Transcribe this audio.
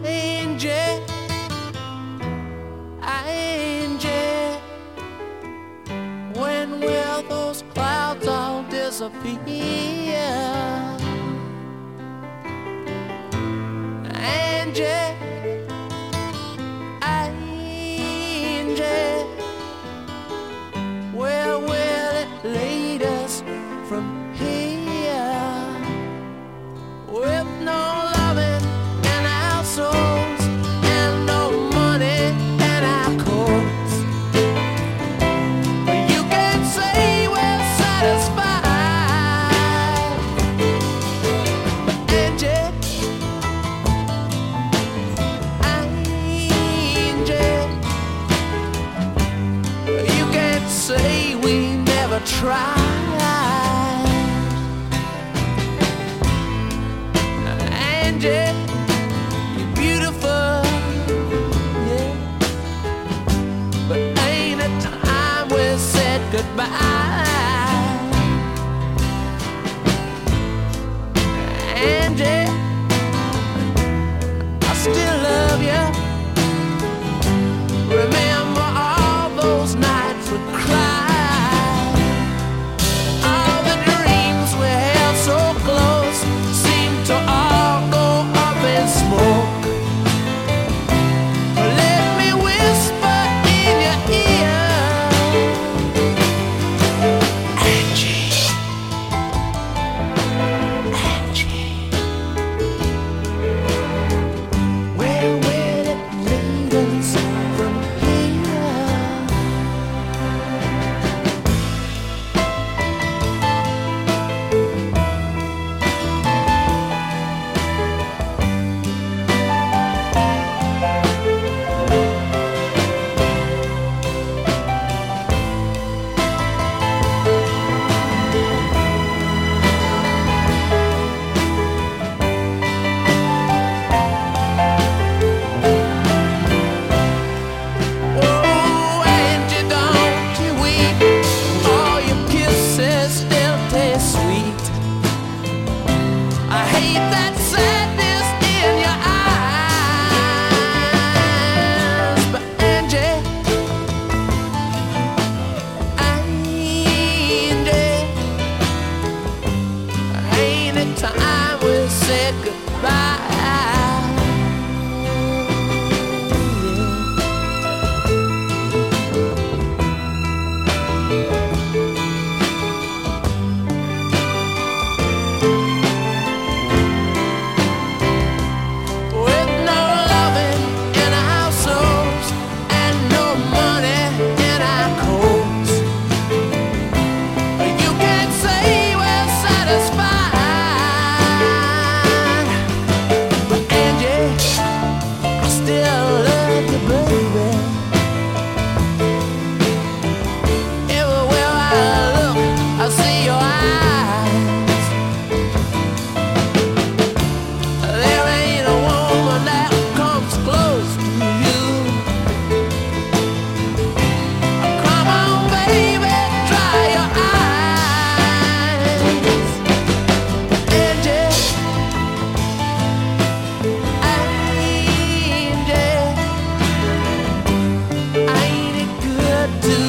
Angie. When will those clouds all disappear? Where will it lead us from here? Say we never tried. Angie, you're beautiful, yeah. But ain't it time we said goodbye? to